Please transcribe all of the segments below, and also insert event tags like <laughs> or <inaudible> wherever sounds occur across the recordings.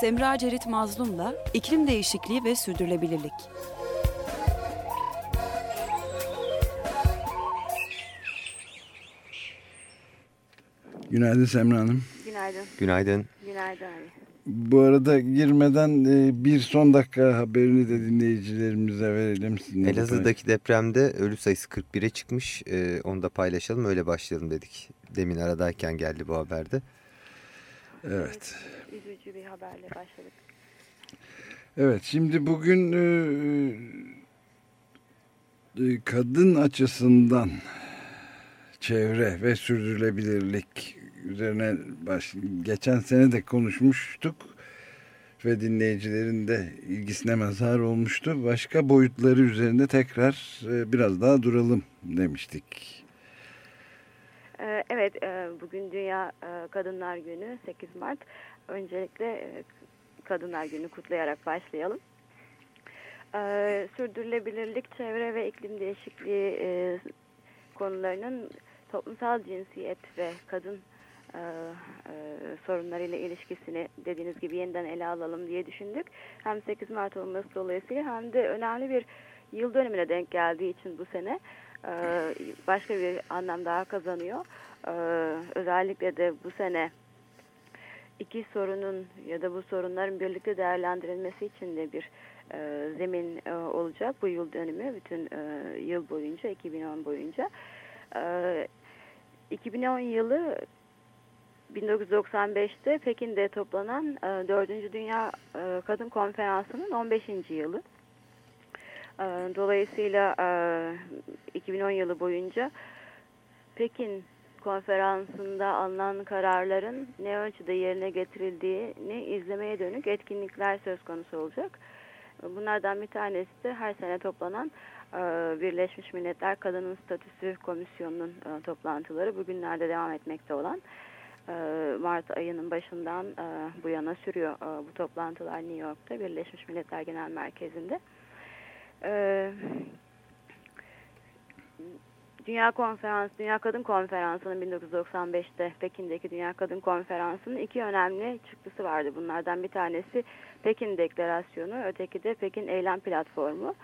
Semra Cerit Mazlum'la iklim değişikliği ve sürdürülebilirlik. Günaydın Semra Hanım. Günaydın. Günaydın. Günaydın abi. Bu arada girmeden e, bir son dakika haberini de dinleyicilerimize verelim. Sizinle Elazığ'daki depremde ölü sayısı 41'e çıkmış. Ee, onu da paylaşalım öyle başlayalım dedik. Demin aradayken geldi bu haberde. Evet. Üzücü bir haberle başladık. Evet şimdi bugün e, e, kadın açısından çevre ve sürdürülebilirlik üzerine baş, geçen sene de konuşmuştuk ve dinleyicilerin de ilgisine mazhar olmuştu. Başka boyutları üzerinde tekrar e, biraz daha duralım demiştik. Ee, evet, e, bugün Dünya e, Kadınlar Günü 8 Mart. Öncelikle e, Kadınlar Günü kutlayarak başlayalım. Ee, sürdürülebilirlik, çevre ve iklim değişikliği konularının toplumsal cinsiyet ve kadın sorunlarıyla ilişkisini dediğiniz gibi yeniden ele alalım diye düşündük. Hem 8 Mart olması dolayısıyla hem de önemli bir yıl dönümüne denk geldiği için bu sene başka bir anlam daha kazanıyor. E, özellikle de bu sene iki sorunun ya da bu sorunların birlikte değerlendirilmesi için de bir e, zemin e, olacak bu yıl dönümü bütün e, yıl boyunca 2010 boyunca. E, 2010 yılı 1995'te Pekin'de toplanan e, 4. Dünya Kadın Konferansı'nın 15. yılı. E, dolayısıyla e, 2010 yılı boyunca Pekin konferansında alınan kararların ne ölçüde yerine getirildiğini izlemeye dönük etkinlikler söz konusu olacak. Bunlardan bir tanesi de her sene toplanan e, Birleşmiş Milletler Kadının Statüsü Komisyonu'nun e, toplantıları bugünlerde devam etmekte olan e, Mart ayının başından bu yana sürüyor bu toplantılar New York'ta Birleşmiş Milletler Genel Merkezi'nde. Dünya Konferansı, Dünya Kadın Konferansı'nın 1995'te Pekin'deki Dünya Kadın Konferansı'nın iki önemli çıktısı vardı. Bunlardan bir tanesi Pekin Deklarasyonu, öteki de Pekin Eylem Platformu.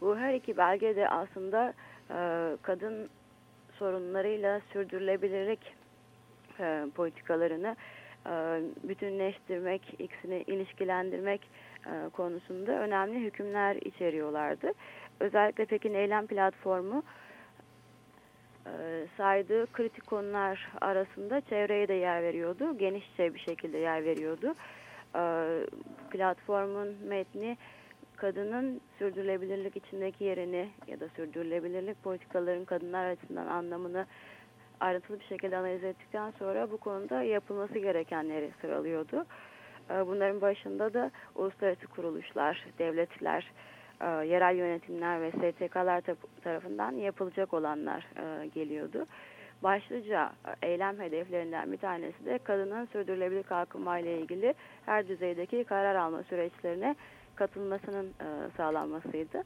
Bu her iki belge de aslında e, kadın sorunlarıyla sürdürülebilirlik e, politikalarını e, bütünleştirmek, ikisini ilişkilendirmek e, konusunda önemli hükümler içeriyorlardı. Özellikle Pekin Eylem Platformu e, saydığı kritik konular arasında çevreye de yer veriyordu. Genişçe bir şekilde yer veriyordu. E, platformun metni kadının sürdürülebilirlik içindeki yerini ya da sürdürülebilirlik politikaların kadınlar açısından anlamını ayrıntılı bir şekilde analiz ettikten sonra bu konuda yapılması gerekenleri sıralıyordu. E, bunların başında da uluslararası kuruluşlar, devletler, e, yerel yönetimler ve STK'lar tarafından yapılacak olanlar e, geliyordu. Başlıca e, eylem hedeflerinden bir tanesi de kadının sürdürülebilir kalkınma ile ilgili her düzeydeki karar alma süreçlerine katılmasının sağlanmasıydı.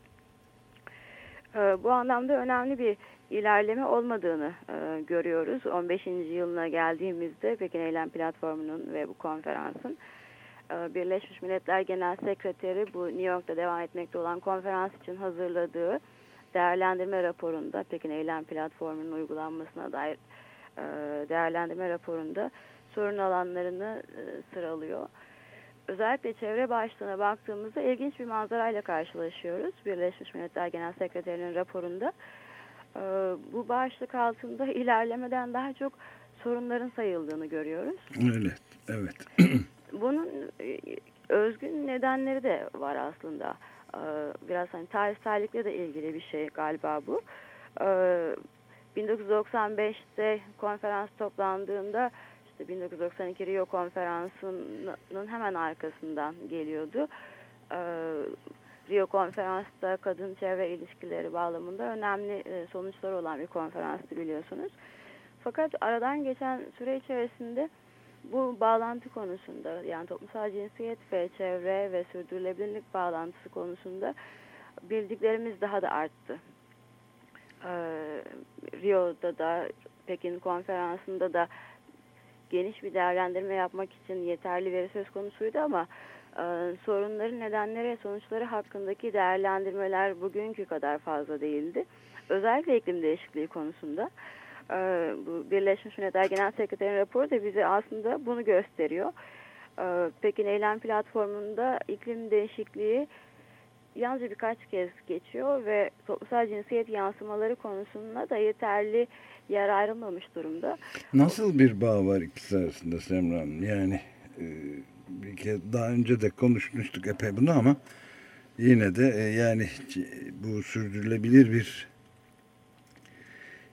Bu anlamda önemli bir ilerleme olmadığını görüyoruz. 15. yılına geldiğimizde Pekin Eylem Platformu'nun ve bu konferansın Birleşmiş Milletler Genel Sekreteri bu New York'ta devam etmekte olan konferans için hazırladığı değerlendirme raporunda Pekin Eylem Platformu'nun uygulanmasına dair e, değerlendirme raporunda sorun alanlarını e, sıralıyor. Özellikle çevre başlığına baktığımızda ilginç bir manzarayla karşılaşıyoruz. Birleşmiş Milletler Genel Sekreterinin raporunda bu başlık altında ilerlemeden daha çok sorunların sayıldığını görüyoruz. Öyle, evet. <clears throat> Bunun e, özgün nedenleri de var aslında. E, biraz hani tarihsellikle de ilgili bir şey galiba bu. 1995'te e, konferans toplandığında işte 1992 Rio konferansının hemen arkasından geliyordu. Rio konferansta kadın çevre ilişkileri bağlamında önemli sonuçlar olan bir konferanstı biliyorsunuz. Fakat aradan geçen süre içerisinde bu bağlantı konusunda yani toplumsal cinsiyet ve çevre ve sürdürülebilirlik bağlantısı konusunda bildiklerimiz daha da arttı. Ee, Rio'da da Pekin konferansında da geniş bir değerlendirme yapmak için yeterli veri söz konusuydu ama e, sorunların nedenleri sonuçları hakkındaki değerlendirmeler bugünkü kadar fazla değildi. Özellikle iklim değişikliği konusunda. Birleşmiş Milletler Genel Sekreterinin raporu da bize aslında bunu gösteriyor. E, Pekin Eylem Platformu'nda iklim değişikliği yalnızca birkaç kez geçiyor ve toplumsal cinsiyet yansımaları konusunda da yeterli yer ayrılmamış durumda. Nasıl bir bağ var ikisi arasında Semra Hanım? Yani e, bir kez daha önce de konuşmuştuk epey bunu ama yine de e, yani bu sürdürülebilir bir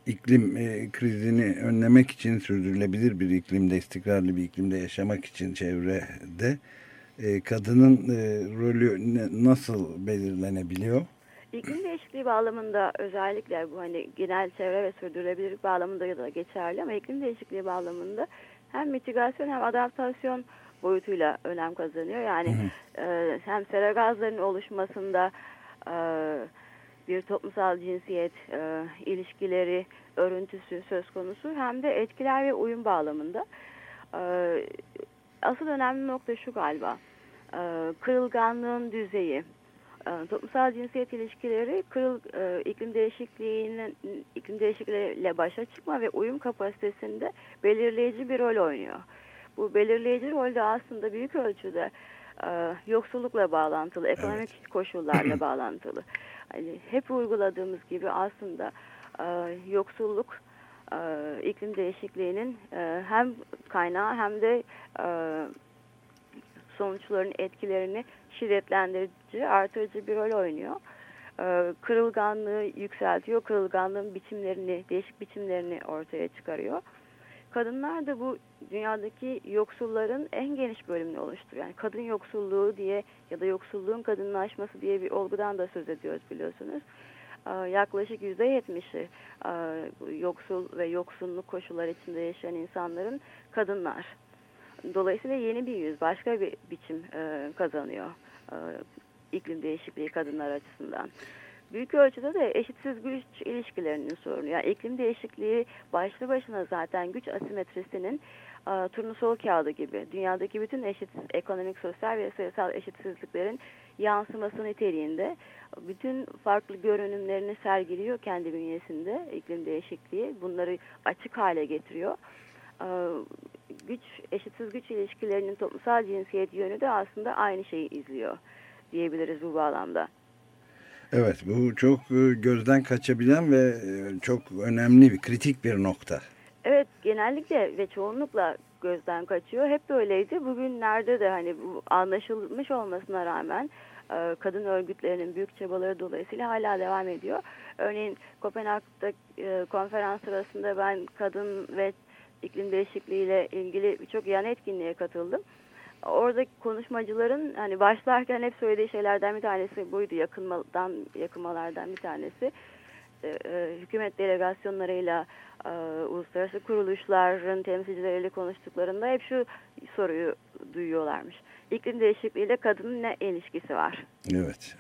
iklim e, krizini önlemek için sürdürülebilir bir iklimde, istikrarlı bir iklimde yaşamak için çevrede e, kadının e, rolü ne, nasıl belirlenebiliyor? İklim değişikliği bağlamında özellikle bu hani genel çevre ve sürdürülebilirlik bağlamında da geçerli ama iklim değişikliği bağlamında hem mitigasyon hem adaptasyon boyutuyla önem kazanıyor. Yani hı hı. E, hem sera gazlarının oluşmasında e, bir toplumsal cinsiyet e, ilişkileri örüntüsü söz konusu hem de etkiler ve uyum bağlamında. E, asıl önemli nokta şu galiba. E, kırılganlığın düzeyi. E, toplumsal cinsiyet ilişkileri kırıl, e, iklim değişikliğinin iklim değişikliğiyle başa çıkma ve uyum kapasitesinde belirleyici bir rol oynuyor. Bu belirleyici rol de aslında büyük ölçüde yoksullukla bağlantılı, ekonomik evet. koşullarla <clears throat> bağlantılı. Hani hep uyguladığımız gibi aslında e, yoksulluk e, iklim değişikliğinin e, hem kaynağı hem de e, sonuçların etkilerini şiddetlendirici, artırıcı bir rol oynuyor. E, kırılganlığı yükseltiyor, kırılganlığın biçimlerini, değişik biçimlerini ortaya çıkarıyor. Kadınlar da bu dünyadaki yoksulların en geniş bölümünü oluşturuyor. Yani kadın yoksulluğu diye ya da yoksulluğun kadınlaşması diye bir olgudan da söz ediyoruz biliyorsunuz. Yaklaşık yüzde yetmişi yoksul ve yoksulluk koşullar içinde yaşayan insanların kadınlar. Dolayısıyla yeni bir yüz, başka bir biçim kazanıyor iklim değişikliği kadınlar açısından büyük ölçüde de eşitsiz güç ilişkilerinin sorunu. Yani iklim değişikliği başlı başına zaten güç asimetrisinin e, turnusol kağıdı gibi dünyadaki bütün eşitsiz ekonomik, sosyal ve sayısal eşitsizliklerin yansıması niteliğinde bütün farklı görünümlerini sergiliyor kendi bünyesinde iklim değişikliği. Bunları açık hale getiriyor. E, güç, eşitsiz güç ilişkilerinin toplumsal cinsiyet yönü de aslında aynı şeyi izliyor diyebiliriz bu bağlamda. Evet bu çok e, gözden kaçabilen ve e, çok önemli bir kritik bir nokta. Evet genellikle ve çoğunlukla gözden kaçıyor. Hep böyleydi. Bugünlerde de hani bu anlaşılmış olmasına rağmen e, kadın örgütlerinin büyük çabaları dolayısıyla hala devam ediyor. Örneğin Kopenhag'da konferans sırasında ben kadın ve iklim değişikliği ile ilgili birçok yan etkinliğe katıldım oradaki konuşmacıların hani başlarken hep söylediği şeylerden bir tanesi buydu yakınmadan yakınmalardan bir tanesi e, e, hükümet delegasyonlarıyla e, uluslararası kuruluşların temsilcileriyle konuştuklarında hep şu soruyu duyuyorlarmış. İklim değişikliğiyle kadının ne ilişkisi var? Evet.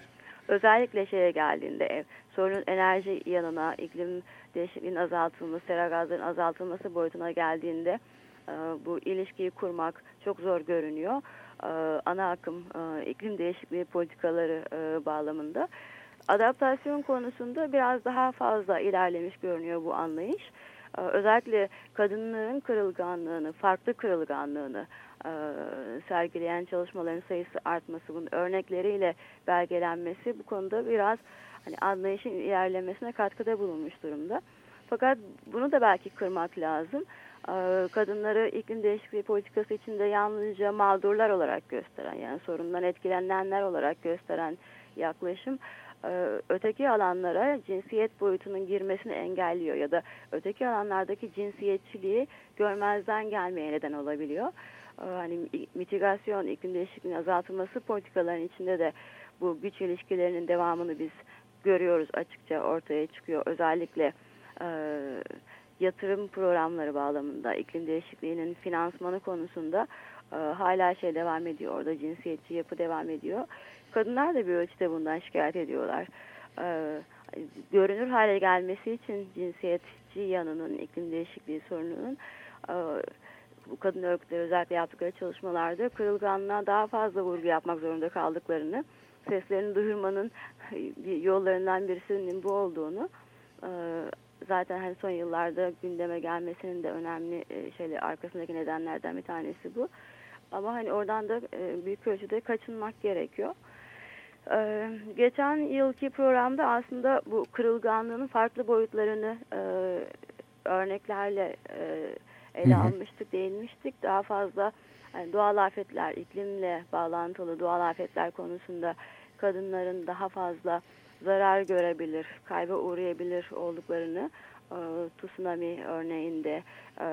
Özellikle şeye geldiğinde ev, sorunun enerji yanına, iklim değişikliğinin azaltılması, sera gazların azaltılması boyutuna geldiğinde e, bu ilişkiyi kurmak çok zor görünüyor. E, ana akım e, iklim değişikliği politikaları bağlamında. Adaptasyon konusunda biraz daha fazla ilerlemiş görünüyor bu anlayış. Özellikle kadınların kırılganlığını, farklı kırılganlığını sergileyen çalışmaların sayısı artması, bunun örnekleriyle belgelenmesi bu konuda biraz hani anlayışın ilerlemesine katkıda bulunmuş durumda. Fakat bunu da belki kırmak lazım. Ee, kadınları iklim değişikliği politikası içinde yalnızca mağdurlar olarak gösteren yani sorundan etkilenenler olarak gösteren yaklaşım e, öteki alanlara cinsiyet boyutunun girmesini engelliyor ya da öteki alanlardaki cinsiyetçiliği görmezden gelmeye neden olabiliyor. Ee, hani mitigasyon, iklim değişikliğinin azaltılması politikaların içinde de bu güç ilişkilerinin devamını biz görüyoruz açıkça ortaya çıkıyor. Özellikle e, yatırım programları bağlamında iklim değişikliğinin finansmanı konusunda e, hala şey devam ediyor. Orada cinsiyetçi yapı devam ediyor. Kadınlar da bir ölçüde bundan şikayet ediyorlar. E, görünür hale gelmesi için cinsiyetçi yanının iklim değişikliği sorununun e, bu kadın örgütleri özellikle yaptıkları çalışmalarda kırılganlığa daha fazla vurgu yapmak zorunda kaldıklarını, seslerini duyurmanın <laughs> yollarından birisinin bu olduğunu, e, zaten hani son yıllarda gündeme gelmesinin de önemli e, şeyle arkasındaki nedenlerden bir tanesi bu. Ama hani oradan da e, büyük ölçüde kaçınmak gerekiyor. Ee, geçen yılki programda aslında bu kırılganlığın farklı boyutlarını e, örneklerle e, ele hı hı. almıştık, değinmiştik. Daha fazla yani doğal afetler, iklimle bağlantılı doğal afetler konusunda kadınların daha fazla zarar görebilir, kayba uğrayabilir olduklarını e, tsunami örneğinde e,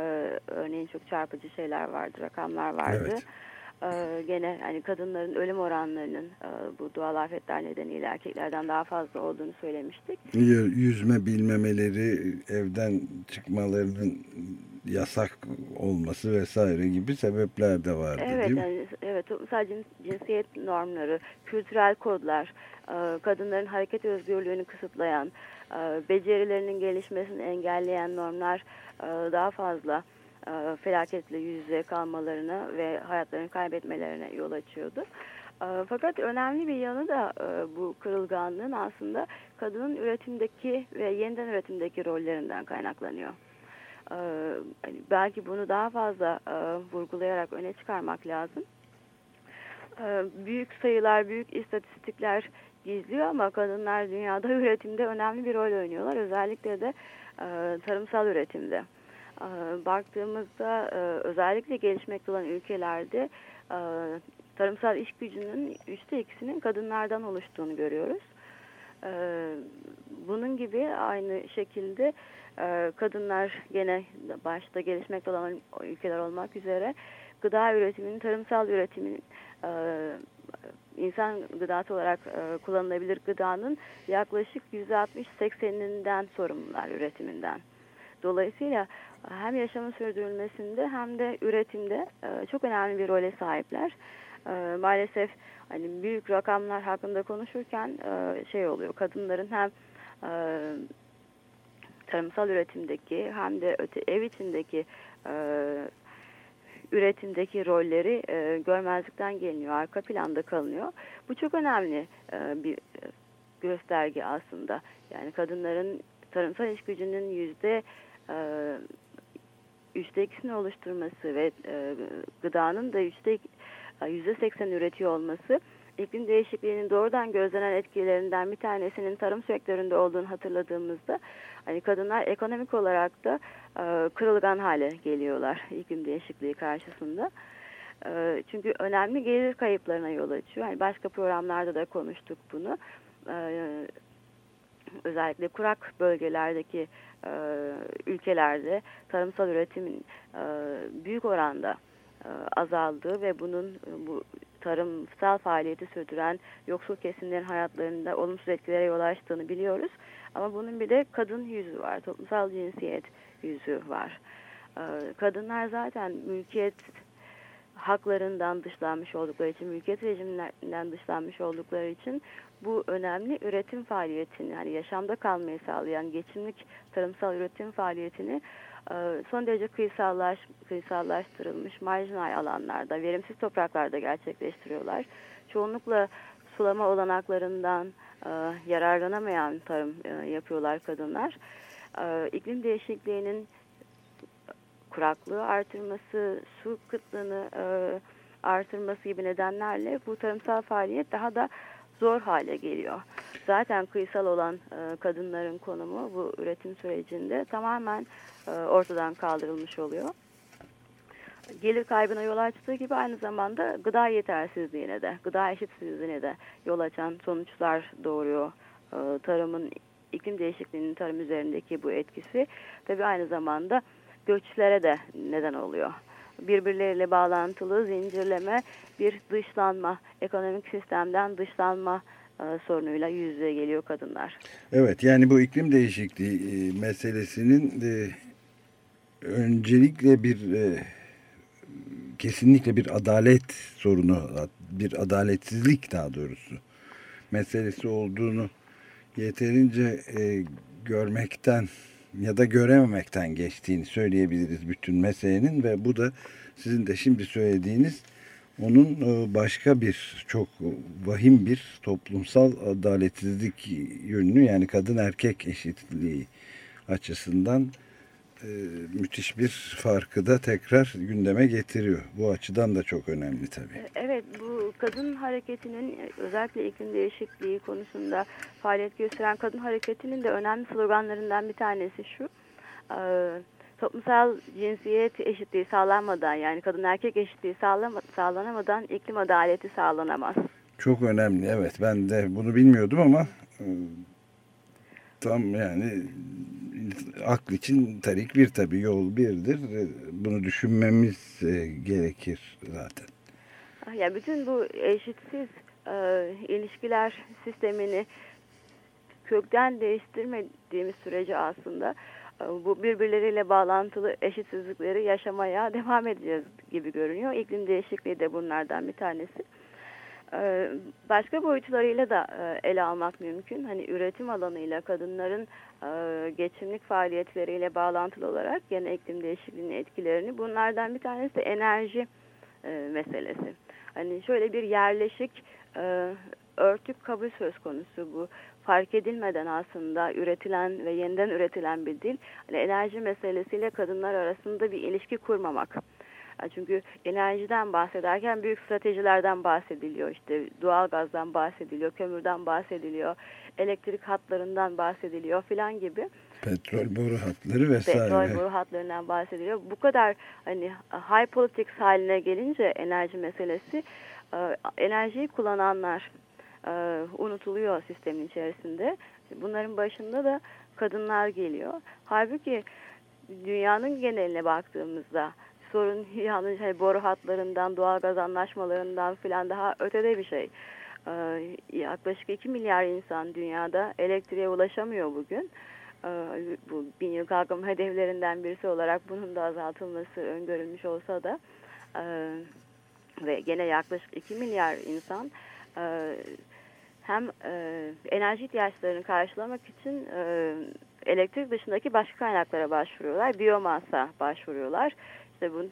örneğin çok çarpıcı şeyler vardı, rakamlar vardı. Evet. E, gene hani kadınların ölüm oranlarının e, bu doğal afetler nedeniyle erkeklerden daha fazla olduğunu söylemiştik. Yüzme bilmemeleri, evden çıkmalarının yasak olması vesaire gibi sebepler de vardı evet, değil mi? Yani, evet, sadece cinsiyet normları, kültürel kodlar, e, kadınların hareket özgürlüğünü kısıtlayan, e, becerilerinin gelişmesini engelleyen normlar daha fazla felaketle yüz yüze kalmalarına ve hayatlarını kaybetmelerine yol açıyordu. Fakat önemli bir yanı da bu kırılganlığın aslında kadının üretimdeki ve yeniden üretimdeki rollerinden kaynaklanıyor. Hani belki bunu daha fazla vurgulayarak öne çıkarmak lazım. Büyük sayılar, büyük istatistikler gizliyor ama kadınlar dünyada <laughs> üretimde önemli bir rol oynuyorlar. Özellikle de tarımsal üretimde. Baktığımızda özellikle gelişmekte olan ülkelerde tarımsal iş gücünün üçte ikisinin kadınlardan oluştuğunu görüyoruz. Bunun gibi aynı şekilde kadınlar gene başta gelişmekte olan ülkeler olmak üzere gıda üretiminin, tarımsal üretimin insan gıdası olarak kullanılabilir gıdanın yaklaşık %60-80'inden sorumlular üretiminden. Dolayısıyla hem yaşamın sürdürülmesinde hem de üretimde çok önemli bir role sahipler. Maalesef hani büyük rakamlar hakkında konuşurken şey oluyor kadınların hem tarımsal üretimdeki hem de öte, ev içindeki e, üretimdeki rolleri e, görmezlikten geliniyor, arka planda kalınıyor. Bu çok önemli e, bir gösterge aslında. Yani kadınların tarımsal iş gücünün yüzde e, üçte ikisini oluşturması ve e, gıdanın da yüzde yüzde seksen üretiyor olması iklim değişikliğinin doğrudan gözlenen etkilerinden bir tanesinin tarım sektöründe olduğunu hatırladığımızda hani kadınlar ekonomik olarak da e, kırılgan hale geliyorlar iklim değişikliği karşısında. E, çünkü önemli gelir kayıplarına yol açıyor. Yani başka programlarda da konuştuk bunu. E, özellikle kurak bölgelerdeki e, ülkelerde tarımsal üretimin e, büyük oranda e, azaldığı ve bunun e, bu tarımsal faaliyeti sürdüren yoksul kesimlerin hayatlarında olumsuz etkilere yol açtığını biliyoruz. Ama bunun bir de kadın yüzü var, toplumsal cinsiyet yüzü var. Ee, kadınlar zaten mülkiyet haklarından dışlanmış oldukları için, mülkiyet rejiminden dışlanmış oldukları için bu önemli üretim faaliyetini, yani yaşamda kalmayı sağlayan geçimlik tarımsal üretim faaliyetini e, son derece kıysallaş, kıysallaştırılmış marjinal alanlarda, verimsiz topraklarda gerçekleştiriyorlar. Çoğunlukla sulama olanaklarından e, yararlanamayan tarım e, yapıyorlar kadınlar. İklim değişikliğinin kuraklığı artırması, su kıtlığını artırması gibi nedenlerle bu tarımsal faaliyet daha da zor hale geliyor. Zaten kıysal olan e, kadınların konumu bu üretim sürecinde tamamen e, ortadan kaldırılmış oluyor. Gelir kaybına yol açtığı gibi aynı zamanda gıda yetersizliğine de, gıda eşitsizliğine de yol açan sonuçlar doğuruyor. E, tarımın, iklim değişikliğinin tarım üzerindeki bu etkisi tabi aynı zamanda göçlere de neden oluyor birbirleriyle bağlantılı zincirleme bir dışlanma, ekonomik sistemden dışlanma e, sorunuyla yüz yüze geliyor kadınlar. Evet yani bu iklim değişikliği e, meselesinin e, öncelikle bir kesinlikle bir adalet sorunu, bir adaletsizlik daha doğrusu meselesi olduğunu yeterince görmekten ya da görememekten geçtiğini söyleyebiliriz bütün meselenin ve bu da sizin de şimdi söylediğiniz onun e, başka bir çok vahim bir toplumsal adaletsizlik yönünü yani kadın erkek eşitliği açısından e, müthiş bir farkı da tekrar gündeme getiriyor. Bu açıdan da çok önemli tabii. Evet bu kadın hareketinin özellikle iklim değişikliği konusunda faaliyet gösteren kadın hareketinin de önemli sloganlarından bir tanesi şu. E, toplumsal cinsiyet eşitliği sağlanmadan yani kadın erkek eşitliği sağlama, sağlanamadan iklim adaleti sağlanamaz. Çok önemli evet ben de bunu bilmiyordum ama e, tam yani akl için tarik bir tabi yol birdir. Bunu düşünmemiz e, gerekir zaten. Yani bütün bu eşitsiz e, ilişkiler sistemini kökten değiştirmediğimiz sürece aslında e, bu birbirleriyle bağlantılı eşitsizlikleri yaşamaya <laughs> devam edeceğiz gibi görünüyor. İklim değişikliği de bunlardan bir tanesi. E, başka boyutlarıyla da e, ele almak mümkün. Hani üretim alanıyla kadınların geçimlik faaliyetleriyle bağlantılı olarak gene iklim değişikliğinin etkilerini bunlardan bir tanesi de enerji meselesi. Hani şöyle bir yerleşik örtük kabul söz konusu bu fark edilmeden aslında üretilen ve yeniden üretilen bir dil hani enerji meselesiyle kadınlar arasında bir ilişki kurmamak. Çünkü enerjiden bahsederken büyük stratejilerden bahsediliyor. İşte doğal gazdan bahsediliyor, kömürden bahsediliyor, elektrik hatlarından bahsediliyor filan gibi. Petrol boru hatları vesaire. Petrol boru hatlarından bahsediliyor. Bu kadar hani high politics haline gelince enerji meselesi enerjiyi kullananlar e, unutuluyor sistemin içerisinde. Bunların başında da kadınlar geliyor. Halbuki dünyanın geneline baktığımızda sorun yalnız hani boru hatlarından, doğal gaz anlaşmalarından filan daha ötede bir şey. Ee, yaklaşık 2 milyar insan dünyada elektriğe ulaşamıyor bugün. Ee, bu bin yıl kalkınma hedeflerinden birisi olarak bunun da azaltılması öngörülmüş olsa da e, ve gene yaklaşık 2 milyar insan e, hem e, enerji ihtiyaçlarını karşılamak için e, elektrik dışındaki başka kaynaklara başvuruyorlar. Biyomasa başvuruyorlar. İşte bu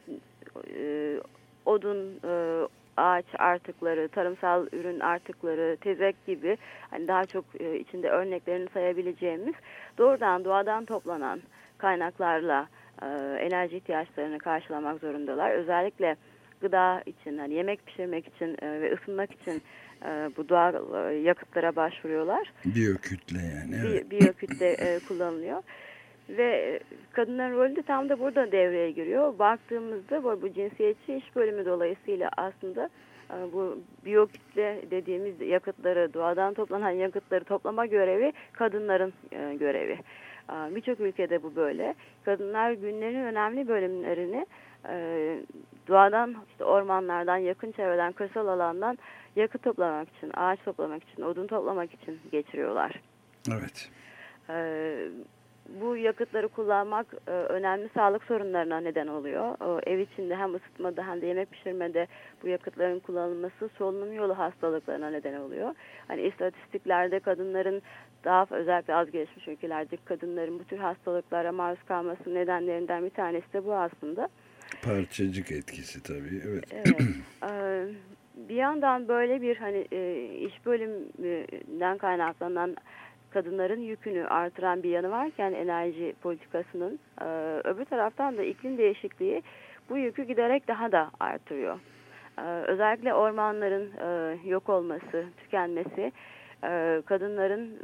e, odun, e, ağaç artıkları, tarımsal ürün artıkları, tezek gibi hani daha çok e, içinde örneklerini sayabileceğimiz doğrudan doğadan toplanan kaynaklarla e, enerji ihtiyaçlarını karşılamak zorundalar. Özellikle gıda için, hani yemek pişirmek için e, ve ısınmak için e, bu doğal e, yakıtlara başvuruyorlar. Biyokütle yani. Evet. Bi biyokütle e, kullanılıyor. Ve kadınların rolü de tam da burada devreye giriyor. Baktığımızda bu, bu cinsiyetçi iş bölümü dolayısıyla aslında e, bu biyokütle dediğimiz yakıtları, doğadan toplanan yakıtları toplama görevi kadınların e, görevi. E, Birçok ülkede bu böyle. Kadınlar günlerin önemli bölümlerini doğadan, işte ormanlardan, yakın çevreden, kırsal alandan yakıt toplamak için, ağaç toplamak için, odun toplamak için geçiriyorlar. Evet. Bu yakıtları kullanmak e, önemli sağlık sorunlarına neden oluyor. O, ev içinde hem ısıtmada hem de yemek pişirmede bu yakıtların kullanılması solunum yolu hastalıklarına neden oluyor. Hani istatistiklerde kadınların daha özellikle az gelişmiş ülkelerdeki kadınların bu tür hastalıklara maruz kalması nedenlerinden bir tanesi de bu aslında. Parçacık etkisi tabii. Evet. evet. Ee, bir yandan böyle bir hani e, iş bölümünden kaynaklanan kadınların yükünü artıran bir yanı varken enerji politikasının e, öbür taraftan da iklim değişikliği bu yükü giderek daha da artırıyor. E, özellikle ormanların e, yok olması, tükenmesi e, kadınların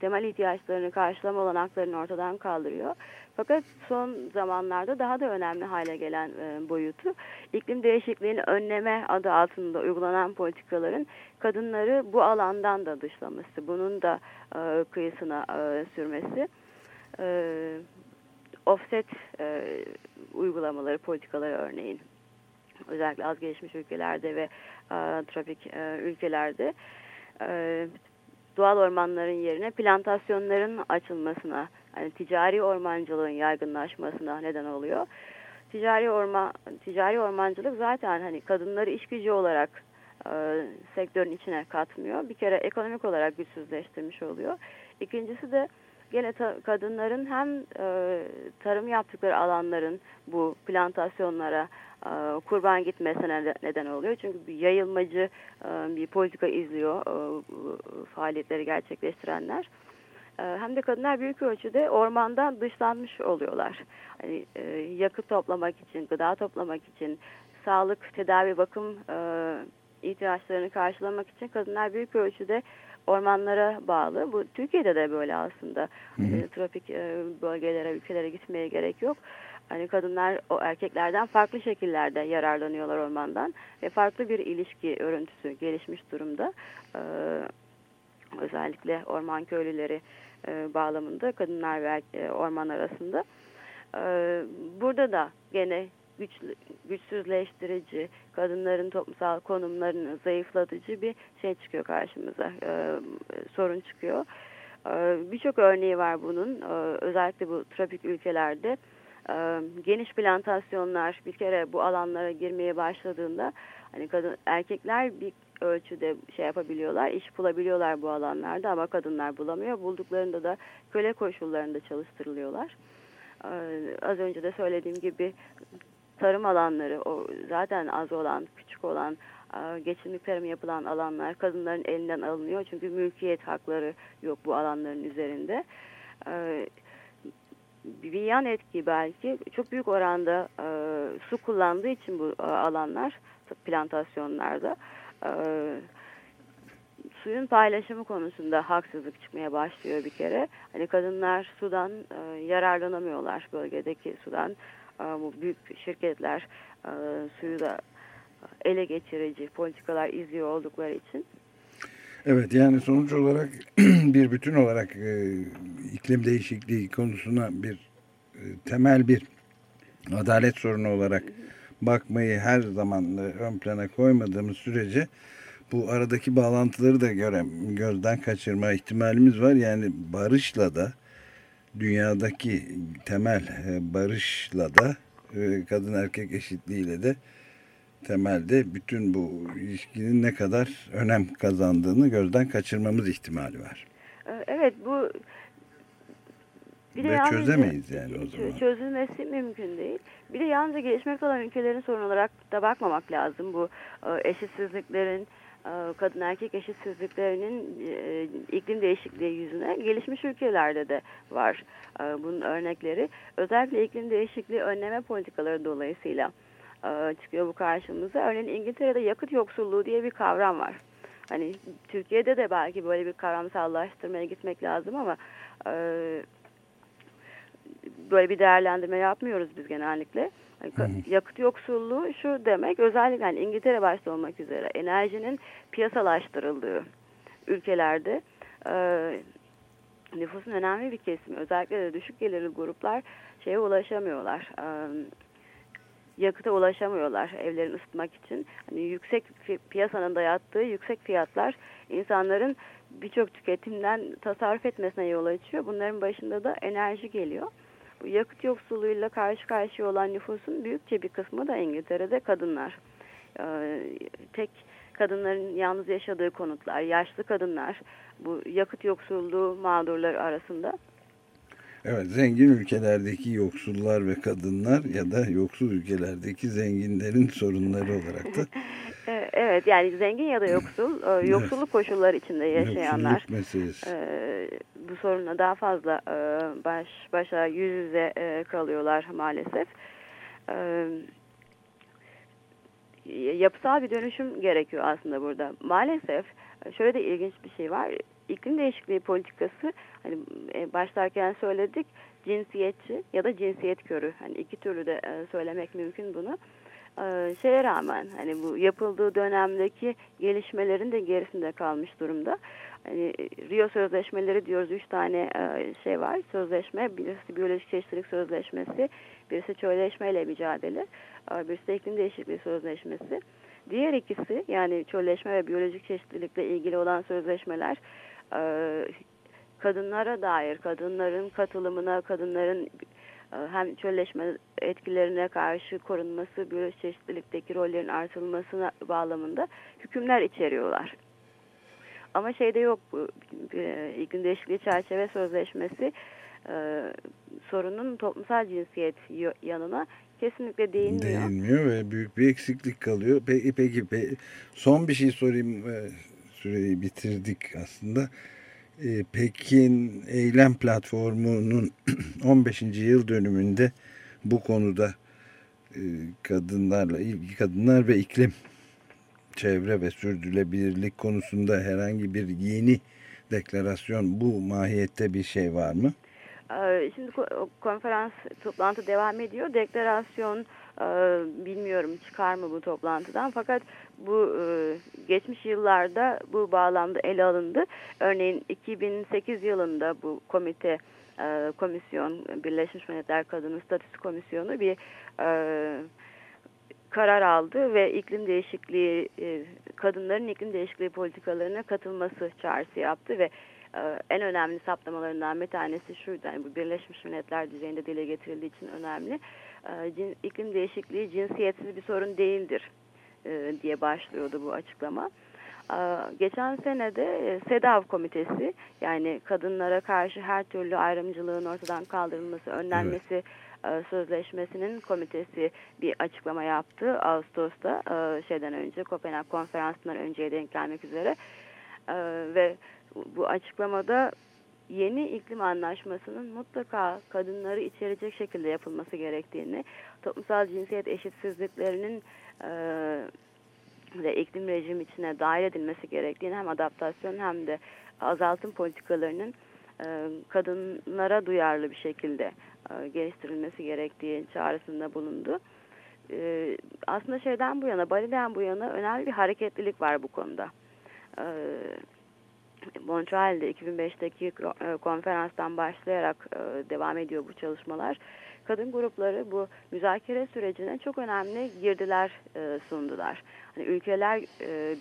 temel ihtiyaçlarını karşılama olanaklarını ortadan kaldırıyor. Fakat son zamanlarda daha da önemli hale gelen e, boyutu iklim değişikliğini önleme adı altında uygulanan politikaların kadınları bu alandan da dışlaması, bunun da e, kıyısına e, sürmesi. Offset uygulamaları, politikaları örneğin özellikle az gelişmiş ülkelerde ve e, trafik e, ülkelerde doğal ormanların yerine plantasyonların açılmasına, yani ticari ormancılığın yaygınlaşmasına neden oluyor. Ticari orman ticari ormancılık zaten hani kadınları iş gücü olarak e, sektörün içine katmıyor. Bir kere ekonomik olarak güçsüzleştirmiş oluyor. İkincisi de gene ta, kadınların hem e, tarım yaptıkları alanların bu plantasyonlara e, kurban gitmesine neden oluyor. Çünkü bir yayılmacı e, bir politika izliyor e, faaliyetleri gerçekleştirenler. E, hem de kadınlar büyük ölçüde ormandan dışlanmış oluyorlar. Hani e, yakıt toplamak için, gıda toplamak için, sağlık, tedavi, bakım e, ihtiyaçlarını karşılamak için kadınlar büyük ölçüde ormanlara bağlı. Bu Türkiye'de de böyle aslında. Hı hı. E, tropik e, bölgelere, ülkelere gitmeye gerek yok. Hani kadınlar o erkeklerden farklı şekillerde yararlanıyorlar ormandan ve farklı bir ilişki örüntüsü gelişmiş durumda. Özellikle orman köylüleri e, bağlamında kadınlar ve e, orman arasında. E, burada da gene güç, güçsüzleştirici, kadınların toplumsal konumlarını zayıflatıcı bir şey çıkıyor karşımıza, e, sorun çıkıyor. E, Birçok örneği var bunun, e, özellikle bu tropik ülkelerde. E, geniş plantasyonlar bir kere bu alanlara girmeye başladığında hani kadın erkekler bir ölçüde şey yapabiliyorlar, iş bulabiliyorlar bu alanlarda ama kadınlar bulamıyor. Bulduklarında da köle koşullarında çalıştırılıyorlar. Ee, az önce de söylediğim gibi tarım alanları, o zaten az olan, küçük olan, e, geçimlik tarım yapılan alanlar kadınların elinden alınıyor. Çünkü mülkiyet hakları yok bu alanların üzerinde. E, bir yan etki belki çok büyük oranda e, su kullandığı için bu alanlar plantasyonlarda suyun paylaşımı konusunda haksızlık çıkmaya başlıyor bir kere. Hani kadınlar sudan yararlanamıyorlar bölgedeki sudan bu büyük şirketler suyu da ele geçirici politikalar izliyor oldukları için. Evet yani sonuç olarak <clears throat> bir bütün olarak e, iklim değişikliği konusuna bir e, temel bir adalet sorunu olarak bakmayı her zaman ön plana koymadığımız sürece bu aradaki bağlantıları da göre, gözden kaçırma ihtimalimiz var. Yani barışla da dünyadaki temel e, barışla da e, kadın erkek eşitliğiyle de temelde bütün bu ilişkinin ne kadar önem kazandığını gözden kaçırmamız ihtimali var. E, evet bu bir de Ve çözemeyiz yani o zaman. Çözülmesi mümkün değil. Bir de yalnızca gelişmekte olan ülkelerin sorun olarak da bakmamak lazım. Bu eşitsizliklerin, e, kadın erkek eşitsizliklerinin e, iklim değişikliği yüzüne gelişmiş ülkelerde de var e, bunun örnekleri. Özellikle iklim değişikliği önleme politikaları dolayısıyla çıkıyor bu karşımıza. Örneğin İngiltere'de yakıt yoksulluğu diye bir kavram var. Hani Türkiye'de de belki böyle bir kavramsallaştırmaya gitmek lazım ama böyle bir değerlendirme yapmıyoruz biz genellikle. Yani yakıt yoksulluğu şu demek özellikle yani İngiltere başta olmak üzere enerjinin piyasalaştırıldığı ülkelerde e, nüfusun önemli bir kesimi özellikle de düşük gelirli gruplar şeye ulaşamıyorlar. E, yakıta ulaşamıyorlar evlerini ısıtmak için. Hani yüksek piyasanın dayattığı yüksek fiyatlar insanların birçok tüketimden tasarruf etmesine yol açıyor. Bunların başında da enerji geliyor yakıt yoksulluğuyla karşı karşıya olan nüfusun büyükçe bir kısmı da İngiltere'de kadınlar. Ee, tek kadınların yalnız yaşadığı konutlar, yaşlı kadınlar bu yakıt yoksulluğu mağdurları arasında. Evet, zengin ülkelerdeki yoksullar ve kadınlar ya da yoksul ülkelerdeki zenginlerin sorunları olarak da <laughs> evet yani zengin ya da yoksul, e, yoksulluk koşulları içinde yaşayanlar e, bu sorunla daha fazla baş başa yüz yüze kalıyorlar maalesef. Yapısal bir dönüşüm gerekiyor aslında burada. Maalesef şöyle de ilginç bir şey var. İklim değişikliği politikası hani başlarken söyledik cinsiyetçi ya da cinsiyet körü. Hani iki türlü de söylemek mümkün bunu. Ee, şeye rağmen hani bu yapıldığı dönemdeki gelişmelerin de gerisinde kalmış durumda. Hani Rio Sözleşmeleri diyoruz üç tane e, şey var sözleşme birisi biyolojik çeşitlilik sözleşmesi birisi çölleşmeyle mücadele e, birisi de iklim değişikliği sözleşmesi. Diğer ikisi yani çölleşme ve biyolojik çeşitlilikle ilgili olan sözleşmeler e, kadınlara dair kadınların katılımına kadınların e, hem çölleşme etkilerine karşı korunması, biyolojik çeşitlilikteki rollerin artırılmasına bağlamında hükümler içeriyorlar. Ama şeyde yok bu e, iklim değişikliği çerçeve sözleşmesi e, sorunun toplumsal cinsiyet yanına kesinlikle değinmiyor. Değinmiyor ve büyük bir eksiklik kalıyor. Peki, peki, peki son bir şey sorayım. E, süreyi bitirdik aslında. E, Pekin Eylem Platformu'nun <clears throat> 15. yıl dönümünde bu konuda e, kadınlarla ilgi kadınlar ve iklim çevre ve sürdürülebilirlik konusunda herhangi bir yeni deklarasyon bu mahiyette bir şey var mı? Ee, şimdi konferans toplantı devam ediyor. Deklarasyon bilmiyorum çıkar mı bu toplantıdan fakat bu e, geçmiş yıllarda bu bağlamda ele alındı. Örneğin 2008 yılında bu komite e, komisyon Birleşmiş Milletler Kadını Statüsü Komisyonu bir karar aldı ve iklim değişikliği kadınların iklim değişikliği politikalarına katılması çağrısı yaptı ve ee, en önemli saptamalarından bir tanesi şuydu. Yani bu Birleşmiş Milletler düzeyinde dile getirildiği için önemli. Ee, iklim değişikliği cinsiyetsiz bir sorun değildir e, diye başlıyordu bu açıklama. Ee, geçen sene de e, SEDAV komitesi yani kadınlara karşı her türlü ayrımcılığın ortadan kaldırılması, önlenmesi evet. sözleşmesinin komitesi bir açıklama yaptı Ağustos'ta e, şeyden önce Kopenhag konferansından önceye denk gelmek üzere ve bu açıklamada yeni iklim anlaşmasının mutlaka kadınları içerecek şekilde yapılması gerektiğini, toplumsal cinsiyet eşitsizliklerinin e, ve iklim rejim içine dahil edilmesi gerektiğini hem adaptasyon hem de azaltım politikalarının e, kadınlara duyarlı bir şekilde e, geliştirilmesi gerektiği çağrısında bulundu. E, aslında şeyden bu yana, Bali'den bu yana önemli bir hareketlilik var bu konuda. E, Montreal'de 2005'teki e, konferanstan başlayarak e, devam ediyor bu çalışmalar. Kadın grupları bu müzakere sürecine çok önemli girdiler e, sundular. Hani ülkeler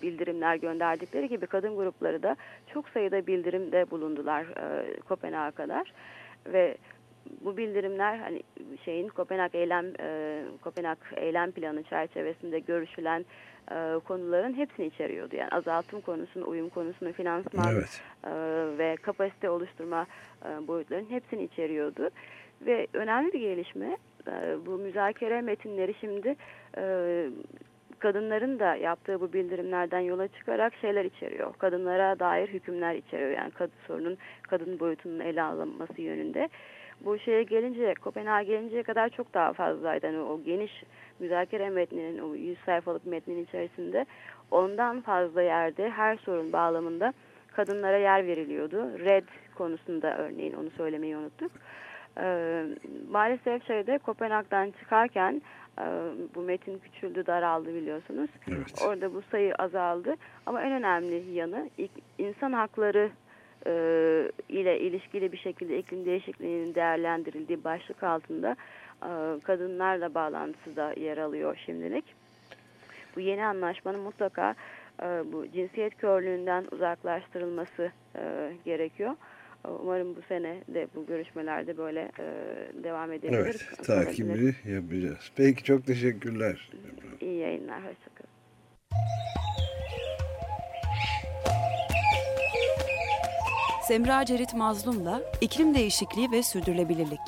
bildirimler gönderdikleri gibi kadın grupları da çok sayıda bildirimde bulundular Kopenhag'a kadar ve bu bildirimler hani şeyin Kopenhag eylem Kopenhag eylem planı çerçevesinde görüşülen e, konuların hepsini içeriyordu. Yani azaltım konusunu, uyum konusunu, finansman evet. e, ve kapasite oluşturma e, boyutlarının hepsini içeriyordu. Ve önemli bir gelişme e, bu müzakere metinleri şimdi e, kadınların da yaptığı bu bildirimlerden yola çıkarak şeyler içeriyor. Kadınlara dair hükümler içeriyor. Yani kadın sorunun kadın boyutunun ele alınması yönünde. Bu şeye gelince, Kopenhag'a gelinceye kadar çok daha fazlaydı. Yani o geniş müzakere metninin, o 100 sayfalık metnin içerisinde ondan fazla yerde her sorun bağlamında kadınlara yer veriliyordu. Red konusunda örneğin onu söylemeyi unuttuk. Ee, maalesef şeyde Kopenhag'dan çıkarken e, bu metin küçüldü, daraldı biliyorsunuz. Evet. Orada bu sayı azaldı. Ama en önemli yanı insan hakları e, ile ilişkili bir şekilde iklim değişikliğinin değerlendirildiği başlık altında e, kadınlarla bağlantısı da yer alıyor şimdilik. Bu yeni anlaşmanın mutlaka e, bu cinsiyet körlüğünden uzaklaştırılması e, gerekiyor. Umarım bu sene de bu görüşmelerde böyle devam edebilir. Evet, takibini yapacağız. Peki çok teşekkürler. İyi yayınlar, hoşçakalın. Semra Cerit Mazlum'la iklim değişikliği ve sürdürülebilirlik.